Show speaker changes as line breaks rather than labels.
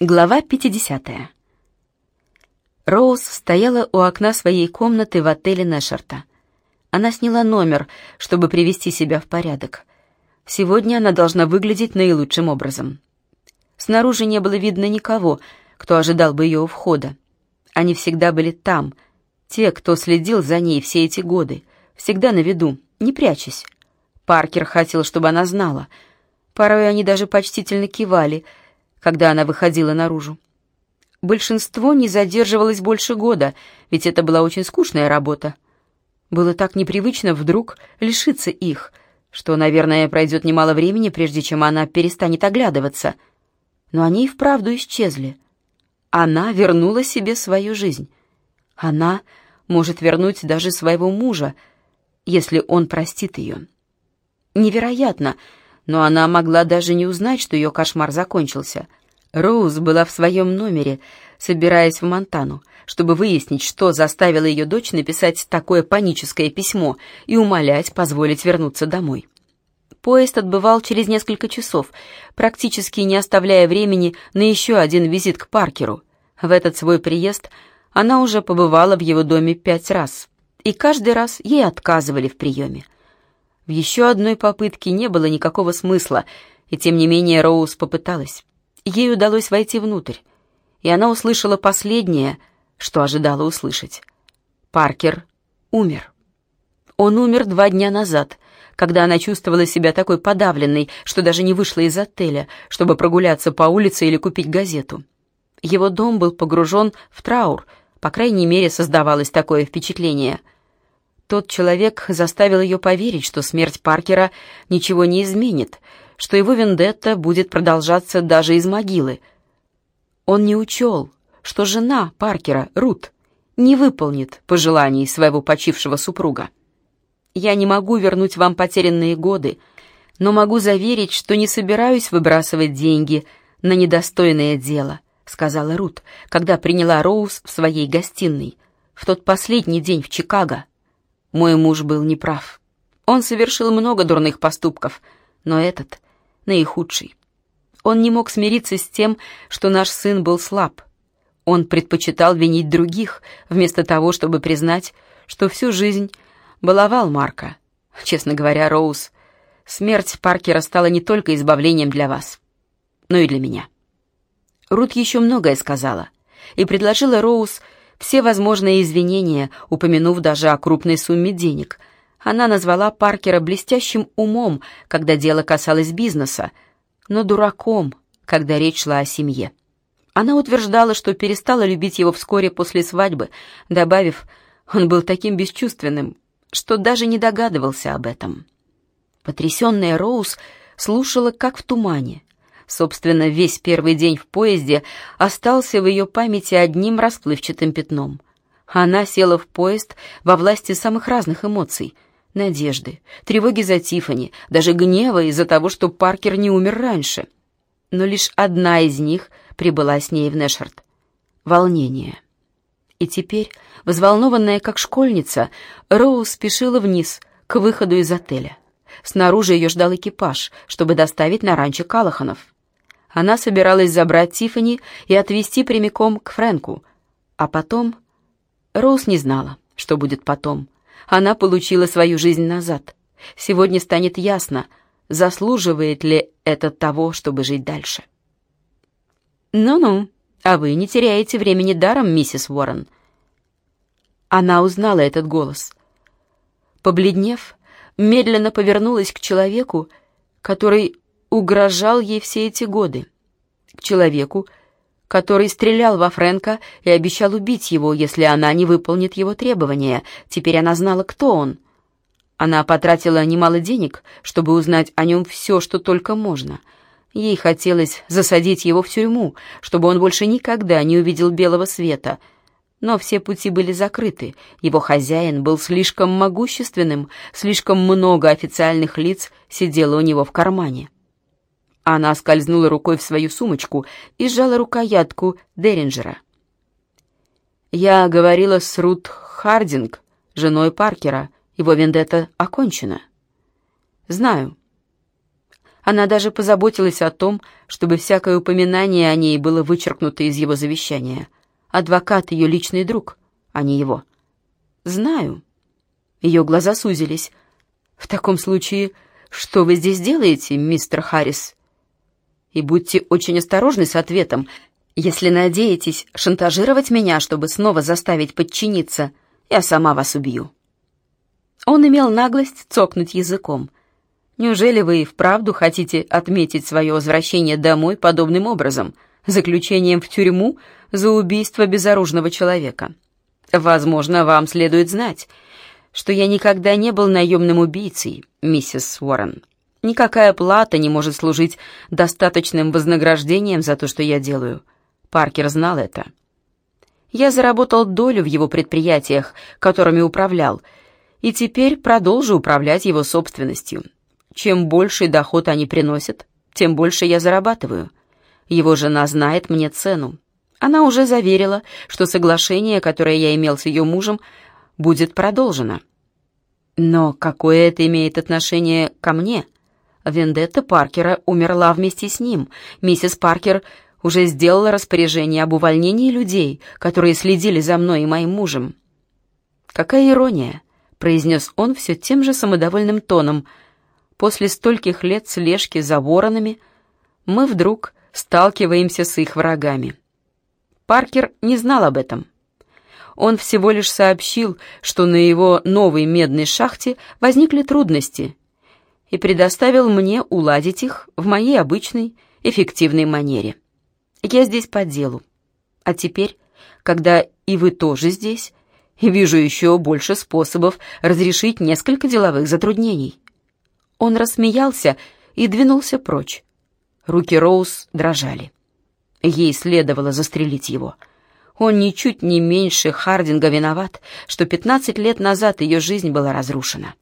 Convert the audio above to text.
Глава 50. Роуз стояла у окна своей комнаты в отеле Нэшерта. Она сняла номер, чтобы привести себя в порядок. Сегодня она должна выглядеть наилучшим образом. Снаружи не было видно никого, кто ожидал бы ее у входа. Они всегда были там, те, кто следил за ней все эти годы, всегда на виду, не прячась. Паркер хотел, чтобы она знала. Порой они даже почтительно кивали — когда она выходила наружу. Большинство не задерживалось больше года, ведь это была очень скучная работа. Было так непривычно вдруг лишиться их, что, наверное, пройдет немало времени, прежде чем она перестанет оглядываться. Но они и вправду исчезли. Она вернула себе свою жизнь. Она может вернуть даже своего мужа, если он простит ее. Невероятно, но она могла даже не узнать, что ее кошмар закончился. Роуз была в своем номере, собираясь в Монтану, чтобы выяснить, что заставило ее дочь написать такое паническое письмо и умолять позволить вернуться домой. Поезд отбывал через несколько часов, практически не оставляя времени на еще один визит к Паркеру. В этот свой приезд она уже побывала в его доме пять раз, и каждый раз ей отказывали в приеме. В еще одной попытке не было никакого смысла, и тем не менее Роуз попыталась. Ей удалось войти внутрь, и она услышала последнее, что ожидала услышать. Паркер умер. Он умер два дня назад, когда она чувствовала себя такой подавленной, что даже не вышла из отеля, чтобы прогуляться по улице или купить газету. Его дом был погружен в траур, по крайней мере, создавалось такое впечатление — тот человек заставил ее поверить, что смерть Паркера ничего не изменит, что его вендетта будет продолжаться даже из могилы. Он не учел, что жена Паркера, Рут, не выполнит пожеланий своего почившего супруга. «Я не могу вернуть вам потерянные годы, но могу заверить, что не собираюсь выбрасывать деньги на недостойное дело», сказала Рут, когда приняла Роуз в своей гостиной в тот последний день в Чикаго. Мой муж был неправ. Он совершил много дурных поступков, но этот — наихудший. Он не мог смириться с тем, что наш сын был слаб. Он предпочитал винить других, вместо того, чтобы признать, что всю жизнь баловал Марка. Честно говоря, Роуз, смерть Паркера стала не только избавлением для вас, но и для меня. Рут еще многое сказала и предложила Роуз все возможные извинения, упомянув даже о крупной сумме денег. Она назвала Паркера блестящим умом, когда дело касалось бизнеса, но дураком, когда речь шла о семье. Она утверждала, что перестала любить его вскоре после свадьбы, добавив, он был таким бесчувственным, что даже не догадывался об этом. Потрясенная Роуз слушала, как в тумане. Собственно, весь первый день в поезде остался в ее памяти одним расплывчатым пятном. Она села в поезд во власти самых разных эмоций — надежды, тревоги за Тифани, даже гнева из-за того, что Паркер не умер раньше. Но лишь одна из них прибыла с ней в Нэшард — волнение. И теперь, взволнованная как школьница, Роуз спешила вниз, к выходу из отеля. Снаружи ее ждал экипаж, чтобы доставить на ранчо Калаханов. Она собиралась забрать Тифани и отвезти прямиком к Фрэнку. А потом... Роуз не знала, что будет потом. Она получила свою жизнь назад. Сегодня станет ясно, заслуживает ли это того, чтобы жить дальше. «Ну-ну, а вы не теряете времени даром, миссис Уоррен». Она узнала этот голос. Побледнев, медленно повернулась к человеку, который угрожал ей все эти годы. К человеку, который стрелял во Фрэнка и обещал убить его, если она не выполнит его требования. Теперь она знала, кто он. Она потратила немало денег, чтобы узнать о нем все, что только можно. Ей хотелось засадить его в тюрьму, чтобы он больше никогда не увидел белого света. Но все пути были закрыты. Его хозяин был слишком могущественным, слишком много официальных лиц сидело у него в кармане. Она скользнула рукой в свою сумочку и сжала рукоятку Деринджера. «Я говорила с Рут Хардинг, женой Паркера. Его вендетта окончена». «Знаю». Она даже позаботилась о том, чтобы всякое упоминание о ней было вычеркнуто из его завещания. Адвокат — ее личный друг, а не его. «Знаю». Ее глаза сузились. «В таком случае, что вы здесь делаете, мистер Харрис?» «И будьте очень осторожны с ответом. Если надеетесь шантажировать меня, чтобы снова заставить подчиниться, я сама вас убью». Он имел наглость цокнуть языком — Неужели вы и вправду хотите отметить свое возвращение домой подобным образом, заключением в тюрьму за убийство безоружного человека? Возможно, вам следует знать, что я никогда не был наемным убийцей, миссис Уоррен. Никакая плата не может служить достаточным вознаграждением за то, что я делаю. Паркер знал это. Я заработал долю в его предприятиях, которыми управлял, и теперь продолжу управлять его собственностью. Чем больший доход они приносят, тем больше я зарабатываю. Его жена знает мне цену. Она уже заверила, что соглашение, которое я имел с ее мужем, будет продолжено. Но какое это имеет отношение ко мне? Вендетта Паркера умерла вместе с ним. Миссис Паркер уже сделала распоряжение об увольнении людей, которые следили за мной и моим мужем. «Какая ирония!» — произнес он все тем же самодовольным тоном — после стольких лет слежки за воронами, мы вдруг сталкиваемся с их врагами. Паркер не знал об этом. Он всего лишь сообщил, что на его новой медной шахте возникли трудности, и предоставил мне уладить их в моей обычной, эффективной манере. Я здесь по делу. А теперь, когда и вы тоже здесь, вижу еще больше способов разрешить несколько деловых затруднений. Он рассмеялся и двинулся прочь. Руки Роуз дрожали. Ей следовало застрелить его. Он ничуть не меньше Хардинга виноват, что пятнадцать лет назад ее жизнь была разрушена.